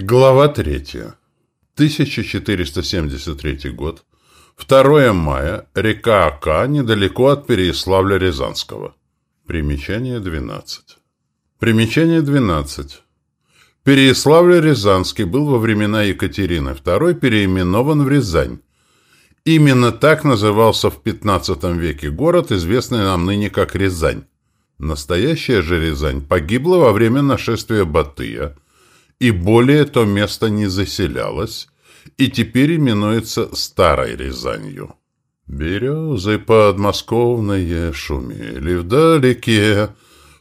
Глава 3. 1473 год. 2 мая. Река Ака, недалеко от Переяславля-Рязанского. Примечание 12. Примечание 12. Переяславль-Рязанский был во времена Екатерины II переименован в Рязань. Именно так назывался в XV веке город, известный нам ныне как Рязань. Настоящая же Рязань погибла во время нашествия Батыя – и более то место не заселялось, и теперь именуется Старой Рязанью. Березы подмосковные шумели вдалеке,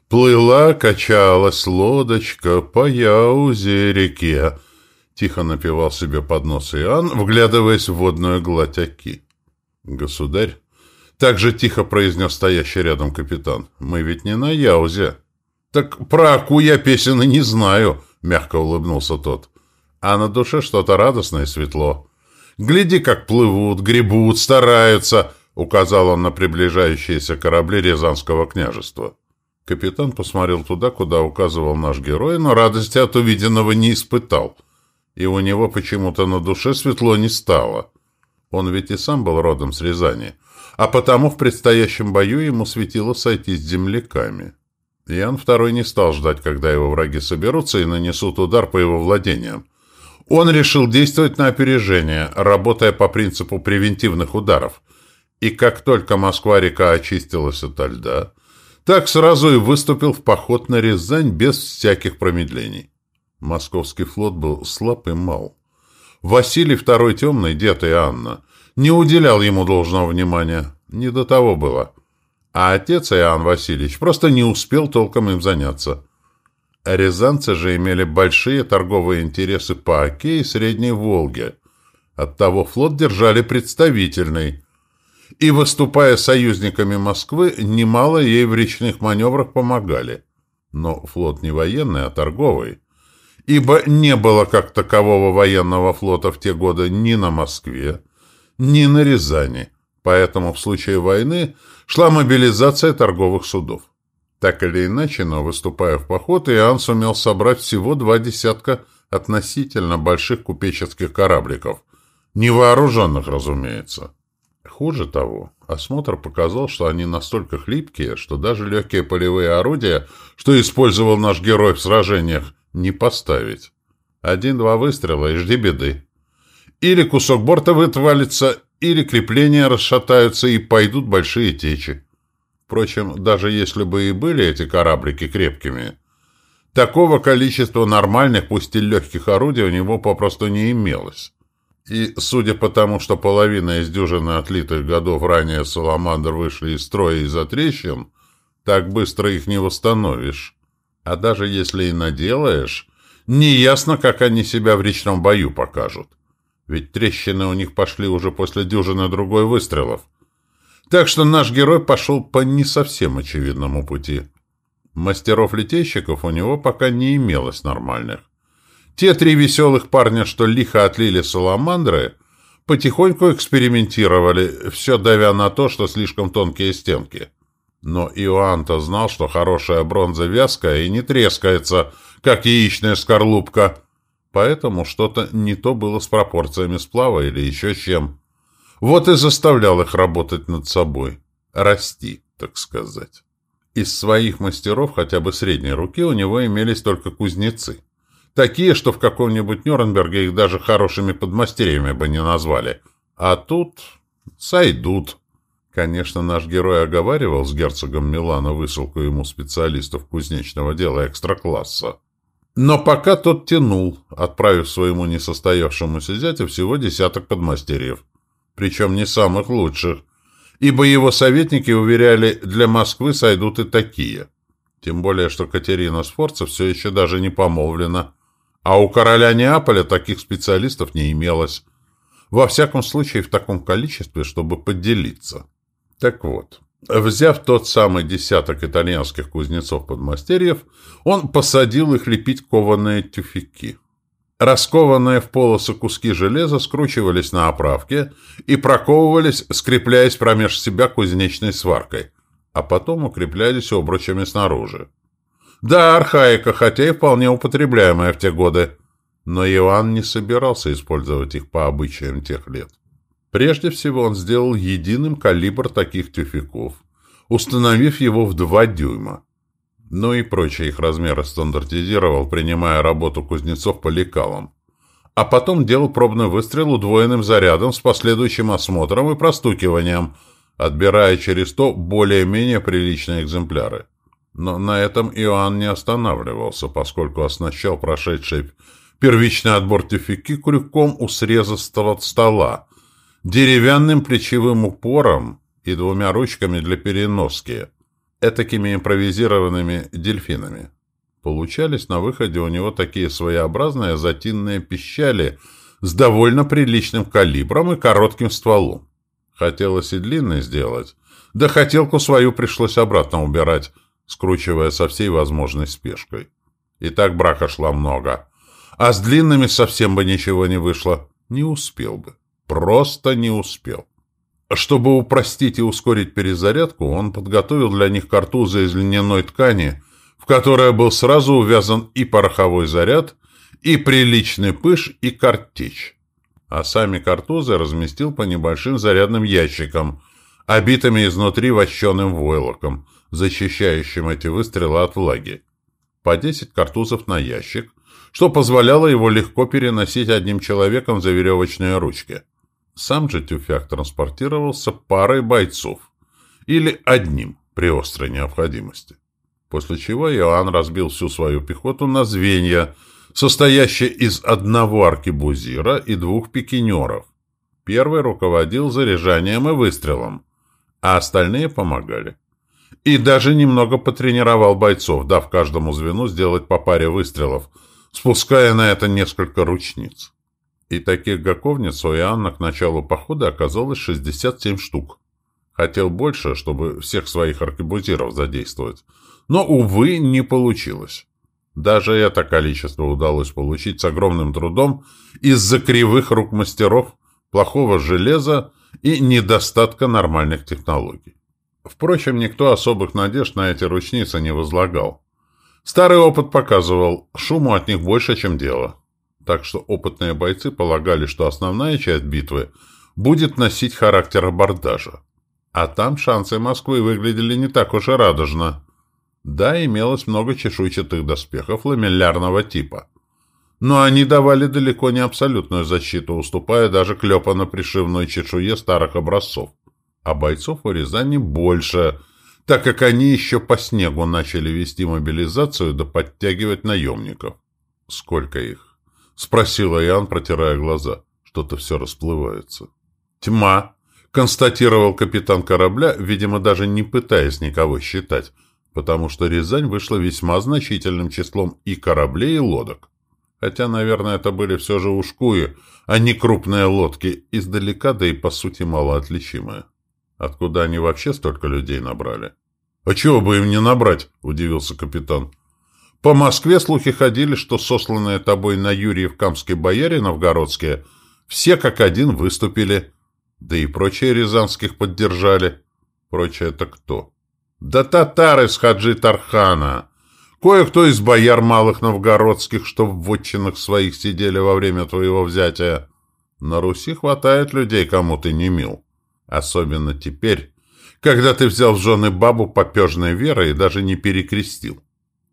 Плыла, качалась лодочка по Яузе реке. Тихо напевал себе под нос Иоанн, вглядываясь в водную гладь оки. «Государь!» — так же тихо произнес стоящий рядом капитан. «Мы ведь не на Яузе». «Так про Аку я песен и не знаю», — мягко улыбнулся тот. «А на душе что-то радостное и светло. Гляди, как плывут, гребут, стараются», — указал он на приближающиеся корабли Рязанского княжества. Капитан посмотрел туда, куда указывал наш герой, но радости от увиденного не испытал. И у него почему-то на душе светло не стало. Он ведь и сам был родом с Рязани, а потому в предстоящем бою ему светило сойтись с земляками. Ян II не стал ждать, когда его враги соберутся и нанесут удар по его владениям. Он решил действовать на опережение, работая по принципу превентивных ударов. И как только Москва-река очистилась от льда, так сразу и выступил в поход на Рязань без всяких промедлений. Московский флот был слаб и мал. Василий II Темный, дед и Анна, не уделял ему должного внимания. Не до того было а отец Иоанн Васильевич просто не успел толком им заняться. Рязанцы же имели большие торговые интересы по Оке и Средней Волге. Оттого флот держали представительный. И, выступая союзниками Москвы, немало ей в речных маневрах помогали. Но флот не военный, а торговый. Ибо не было как такового военного флота в те годы ни на Москве, ни на Рязани. Поэтому в случае войны шла мобилизация торговых судов. Так или иначе, но выступая в поход, Иоанн сумел собрать всего два десятка относительно больших купеческих корабликов. Невооруженных, разумеется. Хуже того, осмотр показал, что они настолько хлипкие, что даже легкие полевые орудия, что использовал наш герой в сражениях, не поставить. Один-два выстрела и жди беды. Или кусок борта вытвалится, или крепления расшатаются и пойдут большие течи. Впрочем, даже если бы и были эти кораблики крепкими, такого количества нормальных, пусть и легких орудий у него попросту не имелось. И, судя по тому, что половина из дюжины отлитых годов ранее «Саламандр» вышли из строя из-за трещин, так быстро их не восстановишь. А даже если и наделаешь, неясно, как они себя в речном бою покажут ведь трещины у них пошли уже после дюжины другой выстрелов. Так что наш герой пошел по не совсем очевидному пути. Мастеров-литейщиков у него пока не имелось нормальных. Те три веселых парня, что лихо отлили саламандры, потихоньку экспериментировали, все давя на то, что слишком тонкие стенки. Но Иоанн-то знал, что хорошая бронза вязкая и не трескается, как яичная скорлупка, Поэтому что-то не то было с пропорциями сплава или еще чем. Вот и заставлял их работать над собой. Расти, так сказать. Из своих мастеров хотя бы средней руки у него имелись только кузнецы. Такие, что в каком-нибудь Нюрнберге их даже хорошими подмастерьями бы не назвали. А тут сойдут. Конечно, наш герой оговаривал с герцогом Милана высылку ему специалистов кузнечного дела экстра-класса. Но пока тот тянул, отправив своему несостоявшемуся зятю всего десяток подмастерьев. Причем не самых лучших. Ибо его советники уверяли, для Москвы сойдут и такие. Тем более, что Катерина Сфорца все еще даже не помолвлена. А у короля Неаполя таких специалистов не имелось. Во всяком случае, в таком количестве, чтобы поделиться. Так вот, Взяв тот самый десяток итальянских кузнецов-подмастерьев, он посадил их лепить кованые тюфяки. Раскованные в полосы куски железа скручивались на оправке и проковывались, скрепляясь промеж себя кузнечной сваркой, а потом укреплялись обручами снаружи. Да, архаика, хотя и вполне употребляемая в те годы. Но Иоанн не собирался использовать их по обычаям тех лет. Прежде всего он сделал единым калибр таких тюфяков, установив его в 2 дюйма. Ну и прочие их размеры стандартизировал, принимая работу кузнецов по лекалам. А потом делал пробный выстрел удвоенным зарядом с последующим осмотром и простукиванием, отбирая через то более-менее приличные экземпляры. Но на этом Иоанн не останавливался, поскольку оснащал прошедший первичный отбор тюфяки крюком у среза стола, деревянным плечевым упором и двумя ручками для переноски, этакими импровизированными дельфинами. Получались на выходе у него такие своеобразные затинные пищали с довольно приличным калибром и коротким стволом. Хотелось и длинный сделать, да хотелку свою пришлось обратно убирать, скручивая со всей возможной спешкой. И так брака шла много. А с длинными совсем бы ничего не вышло. Не успел бы. Просто не успел. Чтобы упростить и ускорить перезарядку, он подготовил для них картузы из льняной ткани, в которой был сразу увязан и пороховой заряд, и приличный пыш, и картечь. А сами картузы разместил по небольшим зарядным ящикам, обитыми изнутри вощеным войлоком, защищающим эти выстрелы от влаги. По 10 картузов на ящик, что позволяло его легко переносить одним человеком за веревочные ручки. Сам же тюфяк транспортировался парой бойцов. Или одним, при острой необходимости. После чего Иоанн разбил всю свою пехоту на звенья, состоящие из одного аркебузира и двух пикинеров. Первый руководил заряжанием и выстрелом, а остальные помогали. И даже немного потренировал бойцов, дав каждому звену сделать по паре выстрелов, спуская на это несколько ручниц. И таких гаковниц у Иоанна к началу похода оказалось 67 штук. Хотел больше, чтобы всех своих аркебузиров задействовать. Но, увы, не получилось. Даже это количество удалось получить с огромным трудом из-за кривых рук мастеров, плохого железа и недостатка нормальных технологий. Впрочем, никто особых надежд на эти ручницы не возлагал. Старый опыт показывал, шуму от них больше, чем дело так что опытные бойцы полагали, что основная часть битвы будет носить характер абордажа. А там шансы Москвы выглядели не так уж и радужно. Да, имелось много чешуйчатых доспехов ламеллярного типа. Но они давали далеко не абсолютную защиту, уступая даже клепано-пришивной чешуе старых образцов. А бойцов у Рязани больше, так как они еще по снегу начали вести мобилизацию да подтягивать наемников. Сколько их? — спросил Ян, протирая глаза. Что-то все расплывается. «Тьма», — констатировал капитан корабля, видимо, даже не пытаясь никого считать, потому что Рязань вышла весьма значительным числом и кораблей, и лодок. Хотя, наверное, это были все же ушкуи, а не крупные лодки, издалека, да и по сути малоотличимые. Откуда они вообще столько людей набрали? «А чего бы им не набрать?» — удивился капитан. По Москве слухи ходили, что сосланные тобой на Юрьев-Камской бояре новгородские все как один выступили, да и прочие рязанских поддержали. Прочее это кто? Да татары с Хаджи Тархана. Кое-кто из бояр малых новгородских, что в вотчинах своих сидели во время твоего взятия. На Руси хватает людей, кому ты не мил. Особенно теперь, когда ты взял в жены бабу попежной верой и даже не перекрестил.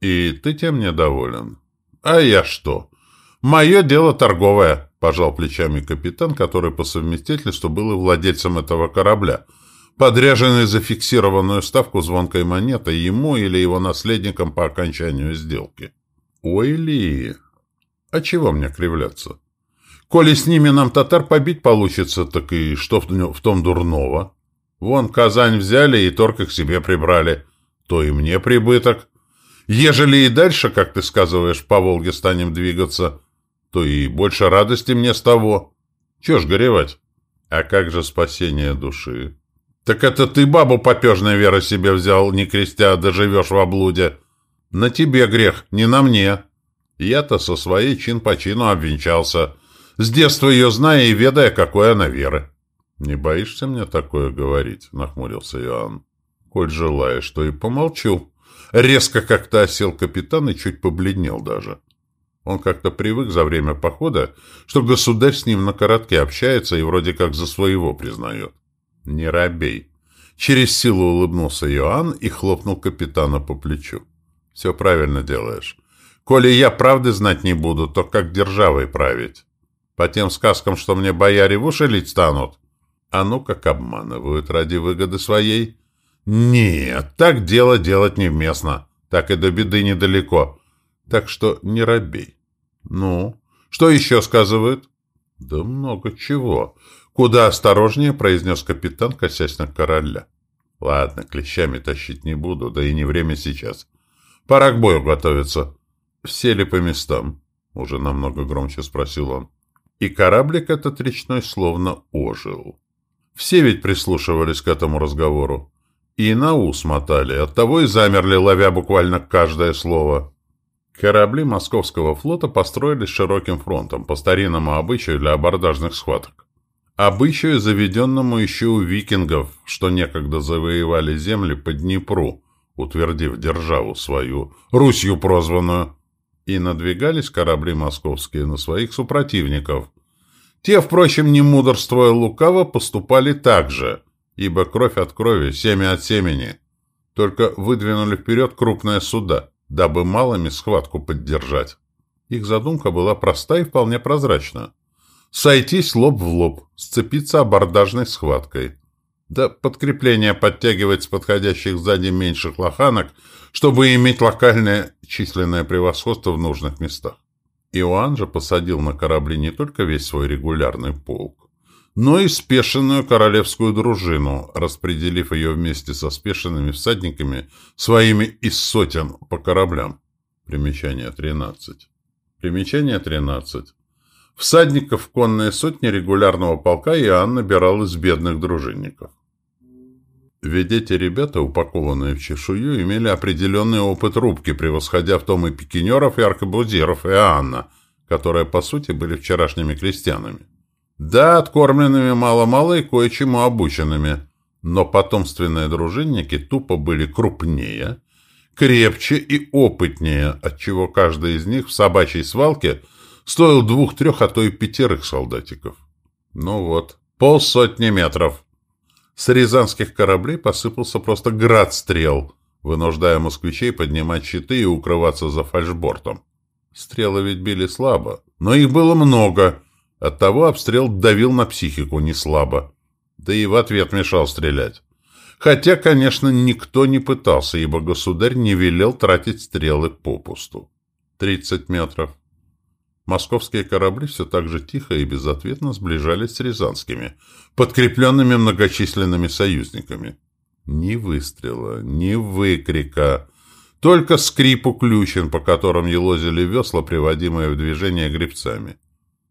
И ты тем недоволен? А я что? Мое дело торговое, пожал плечами капитан, который по совместительству был и владельцем этого корабля, подряженный за фиксированную ставку звонкой монеты ему или его наследникам по окончанию сделки. Ой ли, а чего мне кривляться? Коли с ними нам татар побить получится, так и что в том дурного? Вон Казань взяли и торг их себе прибрали. То и мне прибыток. Ежели и дальше, как ты сказываешь, по Волге станем двигаться, то и больше радости мне с того. Чего ж горевать? А как же спасение души? Так это ты бабу попежной веры себе взял, не крестя, доживешь в облуде. На тебе грех, не на мне. Я-то со своей чин по чину обвенчался, с детства ее зная и ведая, какой она веры. «Не боишься мне такое говорить?» — нахмурился Иоанн. «Коль желаешь, то и помолчу». Резко как-то осел капитан и чуть побледнел даже. Он как-то привык за время похода, что государь с ним на коротке общается и вроде как за своего признает. Не робей. Через силу улыбнулся Иоанн и хлопнул капитана по плечу. Все правильно делаешь. Коли я правды знать не буду, то как державой править? По тем сказкам, что мне бояре в уши лить станут? А ну как обманывают ради выгоды своей? Нет, так дело делать невместно. Так и до беды недалеко. Так что не робей. Ну, что еще сказывают? Да много чего. Куда осторожнее, произнес капитан, косясь на короля. Ладно, клещами тащить не буду, да и не время сейчас. Пора к бою готовиться. Все ли по местам? Уже намного громче спросил он. И кораблик этот речной словно ожил. Все ведь прислушивались к этому разговору. И на ус мотали, оттого и замерли, ловя буквально каждое слово. Корабли Московского флота построились широким фронтом, по старинному обычаю для абордажных схваток. Обычаю, заведенному еще у викингов, что некогда завоевали земли по Днепру, утвердив державу свою, Русью прозванную, и надвигались корабли московские на своих супротивников. Те, впрочем, не мудрствуя лукаво, поступали так же, ибо кровь от крови, семя от семени, только выдвинули вперед крупные суда – дабы малыми схватку поддержать. Их задумка была проста и вполне прозрачна. Сойтись лоб в лоб, сцепиться абордажной схваткой. Да подкрепление подтягивать с подходящих сзади меньших лоханок, чтобы иметь локальное численное превосходство в нужных местах. Иоанн же посадил на корабли не только весь свой регулярный полк, но и спешенную королевскую дружину, распределив ее вместе со спешенными всадниками своими из сотен по кораблям. Примечание 13. Примечание 13. Всадников в конные сотни регулярного полка Иоанн набирал из бедных дружинников. Ведь эти ребята, упакованные в чешую, имели определенный опыт рубки, превосходя в том и пикинеров, и аркабузиров Иоанна, которые, по сути, были вчерашними крестьянами. Да, откормленными мало-мало и кое-чему обученными, но потомственные дружинники тупо были крупнее, крепче и опытнее, отчего каждый из них в собачьей свалке стоил двух-трех, а то и пятерых солдатиков. Ну вот, полсотни метров. С рязанских кораблей посыпался просто град стрел, вынуждая москвичей поднимать щиты и укрываться за фальшбортом. Стрелы ведь били слабо, но их было много, Оттого обстрел давил на психику не слабо. Да и в ответ мешал стрелять. Хотя, конечно, никто не пытался, ибо государь не велел тратить стрелы попусту. Тридцать метров. Московские корабли все так же тихо и безответно сближались с рязанскими, подкрепленными многочисленными союзниками. Ни выстрела, ни выкрика, только скрип уключен, по которым елозили весла, приводимые в движение гребцами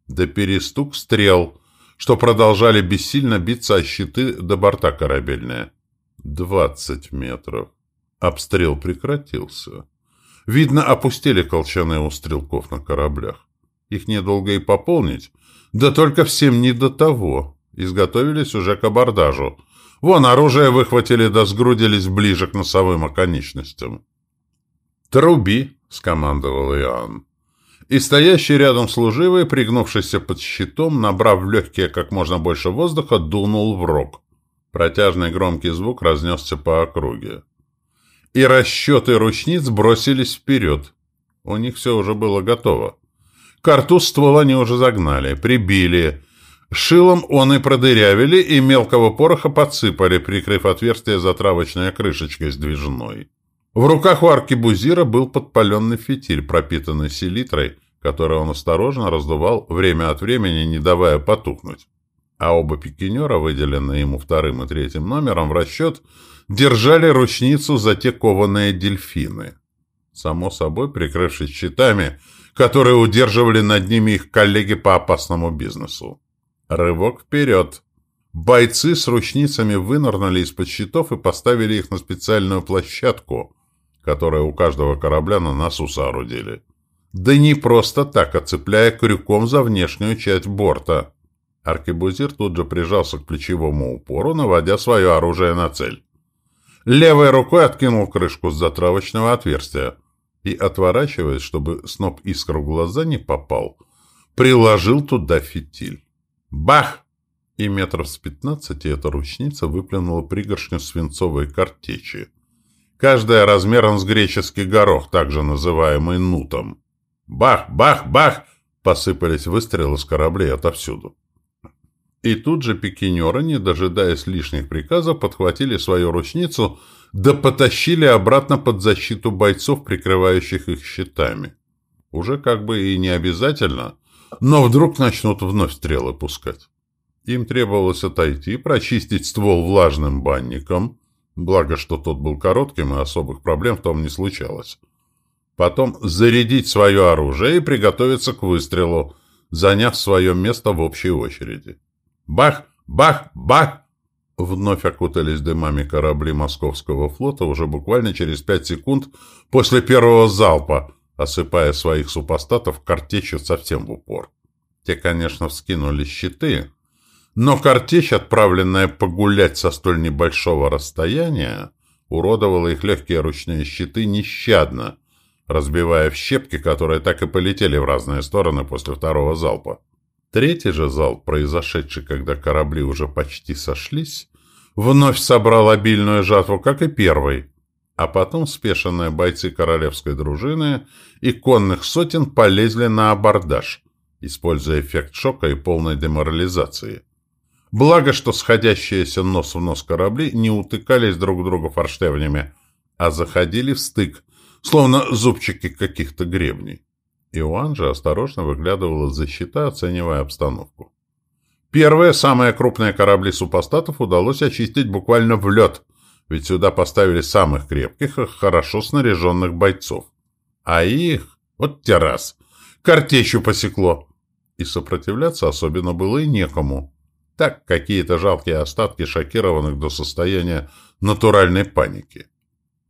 да перестук стрел, что продолжали бессильно биться о щиты до борта корабельные. Двадцать метров. Обстрел прекратился. Видно, опустили колчаны у стрелков на кораблях. Их недолго и пополнить. Да только всем не до того. Изготовились уже к абордажу. Вон, оружие выхватили да сгрудились ближе к носовым оконечностям. «Труби!» — скомандовал Иоанн и стоящий рядом служивый, пригнувшийся под щитом, набрав в легкие как можно больше воздуха, дунул в рог. Протяжный громкий звук разнесся по округе. И расчеты ручниц бросились вперед. У них все уже было готово. Картуз ствола они уже загнали, прибили. Шилом он и продырявили, и мелкого пороха подсыпали, прикрыв отверстие затравочной крышечкой сдвижной. В руках у аркебузира был подпаленный фитиль, пропитанный селитрой, который он осторожно раздувал время от времени, не давая потухнуть. А оба пикинера, выделенные ему вторым и третьим номером в расчет, держали ручницу за те кованые дельфины. Само собой, прикрывшись щитами, которые удерживали над ними их коллеги по опасному бизнесу. Рывок вперед! Бойцы с ручницами вынырнули из-под щитов и поставили их на специальную площадку, которое у каждого корабля на носу соорудили. Да не просто так, оцепляя крюком за внешнюю часть борта. Аркебузир тут же прижался к плечевому упору, наводя свое оружие на цель. Левой рукой откинул крышку с затравочного отверстия. и, отворачиваясь, чтобы сноп искр в глаза не попал, приложил туда фитиль. Бах! И метров с пятнадцати эта ручница выплюнула пригоршню свинцовой картечи. Каждая размером с греческий горох, также называемый нутом. Бах! Бах! Бах! Посыпались выстрелы с кораблей отовсюду. И тут же пикинеры, не дожидаясь лишних приказов, подхватили свою ручницу да потащили обратно под защиту бойцов, прикрывающих их щитами. Уже как бы и не обязательно, но вдруг начнут вновь стрелы пускать. Им требовалось отойти, прочистить ствол влажным банником, благо, что тот был коротким, и особых проблем в том не случалось. Потом зарядить свое оружие и приготовиться к выстрелу, заняв свое место в общей очереди. Бах! Бах! Бах! Вновь окутались дымами корабли Московского флота уже буквально через пять секунд после первого залпа, осыпая своих супостатов картечью совсем в упор. Те, конечно, вскинули щиты, но картечь, отправленная погулять со столь небольшого расстояния, уродовала их легкие ручные щиты нещадно, разбивая в щепки, которые так и полетели в разные стороны после второго залпа. Третий же залп, произошедший, когда корабли уже почти сошлись, вновь собрал обильную жатву, как и первый. А потом спешенные бойцы королевской дружины и конных сотен полезли на абордаж, используя эффект шока и полной деморализации. Благо, что сходящиеся нос в нос корабли не утыкались друг друга форштевнями, а заходили в стык, словно зубчики каких-то гребней. Иоанн же осторожно выглядывал из-за щита, оценивая обстановку. Первые, самые крупные корабли супостатов удалось очистить буквально в лед, ведь сюда поставили самых крепких и хорошо снаряженных бойцов. А их, вот те раз, картечью посекло. И сопротивляться особенно было и некому. Так, какие-то жалкие остатки шокированных до состояния натуральной паники.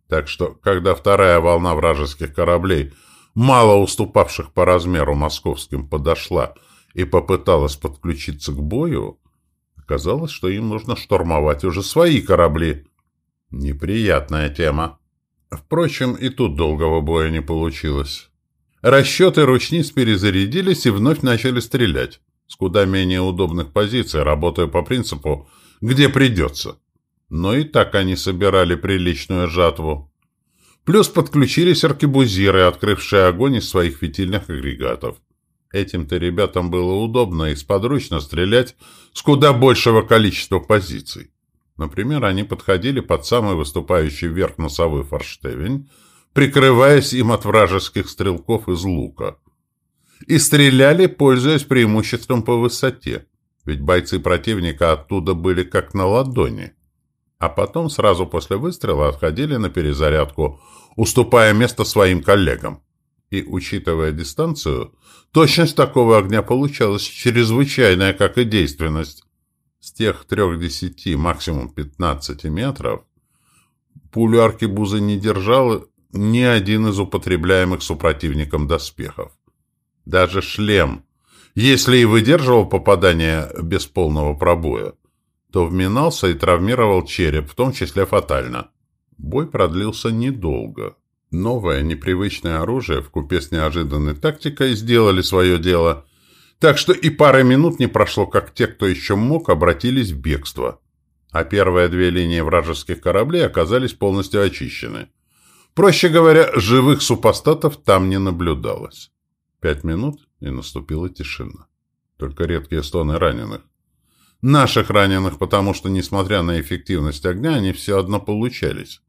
Так что, когда вторая волна вражеских кораблей – мало уступавших по размеру московским, подошла и попыталась подключиться к бою, оказалось, что им нужно штурмовать уже свои корабли. Неприятная тема. Впрочем, и тут долгого боя не получилось. Расчеты ручниц перезарядились и вновь начали стрелять, с куда менее удобных позиций, работая по принципу «где придется». Но и так они собирали приличную жатву. Плюс подключились аркебузиры, открывшие огонь из своих фитильных агрегатов. Этим-то ребятам было удобно и сподручно стрелять с куда большего количества позиций. Например, они подходили под самый выступающий вверх носовой форштевень, прикрываясь им от вражеских стрелков из лука. И стреляли, пользуясь преимуществом по высоте, ведь бойцы противника оттуда были как на ладони а потом сразу после выстрела отходили на перезарядку, уступая место своим коллегам. И, учитывая дистанцию, точность такого огня получалась чрезвычайная, как и действенность. С тех трех-десяти, максимум пятнадцати метров пулю аркебузы не держал ни один из употребляемых супротивником доспехов. Даже шлем, если и выдерживал попадание без полного пробоя, то вминался и травмировал череп, в том числе фатально. Бой продлился недолго. Новое, непривычное оружие в купе с неожиданной тактикой сделали свое дело, так что и пары минут не прошло, как те, кто еще мог, обратились в бегство. А первые две линии вражеских кораблей оказались полностью очищены. Проще говоря, живых супостатов там не наблюдалось. Пять минут, и наступила тишина. Только редкие стоны раненых. Наших раненых, потому что, несмотря на эффективность огня, они все одно получались.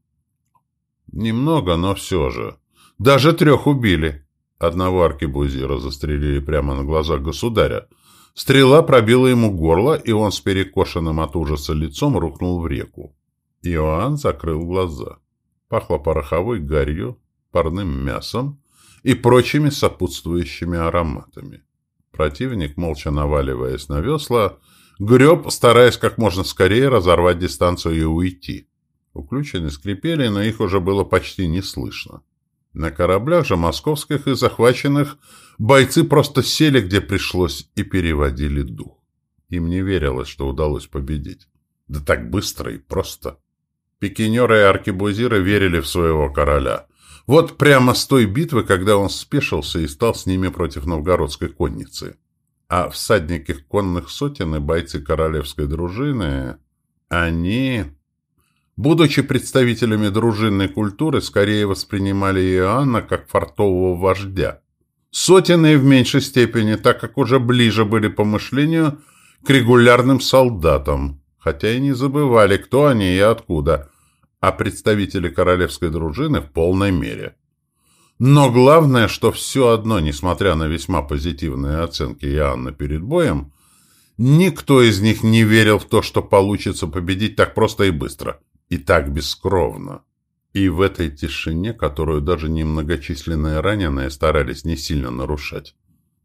Немного, но все же. Даже трех убили. Одного аркебузира застрелили прямо на глазах государя. Стрела пробила ему горло, и он с перекошенным от ужаса лицом рухнул в реку. Иоанн закрыл глаза. Пахло пороховой гарью, парным мясом и прочими сопутствующими ароматами. Противник, молча наваливаясь на весла, Греб, стараясь как можно скорее разорвать дистанцию и уйти. Уключены скрипели, но их уже было почти не слышно. На кораблях же московских и захваченных бойцы просто сели, где пришлось, и переводили дух. Им не верилось, что удалось победить. Да так быстро и просто. Пикинеры и аркебузиры верили в своего короля. Вот прямо с той битвы, когда он спешился и стал с ними против новгородской конницы. А всадники конных сотен и бойцы королевской дружины, они, будучи представителями дружинной культуры, скорее воспринимали Иоанна как фартового вождя. Сотенные в меньшей степени, так как уже ближе были по мышлению к регулярным солдатам, хотя и не забывали, кто они и откуда, а представители королевской дружины в полной мере. Но главное, что все одно, несмотря на весьма позитивные оценки Иоанна перед боем, никто из них не верил в то, что получится победить так просто и быстро, и так бескровно. И в этой тишине, которую даже немногочисленные раненые старались не сильно нарушать,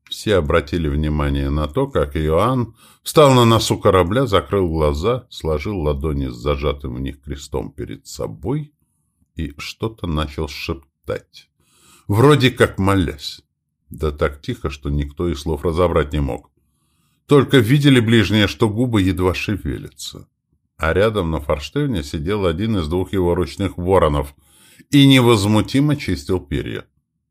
все обратили внимание на то, как Иоанн встал на носу корабля, закрыл глаза, сложил ладони с зажатым в них крестом перед собой и что-то начал шептать. Вроде как молясь. Да так тихо, что никто и слов разобрать не мог. Только видели ближние, что губы едва шевелятся. А рядом на форштевне сидел один из двух его ручных воронов и невозмутимо чистил перья.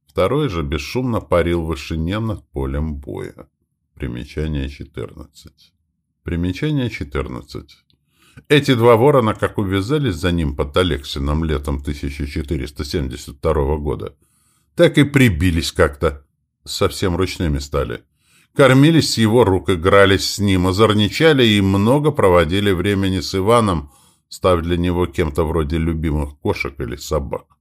Второй же бесшумно парил в вышине над полем боя. Примечание 14. Примечание 14. Эти два ворона, как увязались за ним под Алексином летом 1472 года, так и прибились как-то. Совсем ручными стали. Кормились с его рук, игрались с ним, озорничали и много проводили времени с Иваном, став для него кем-то вроде любимых кошек или собак.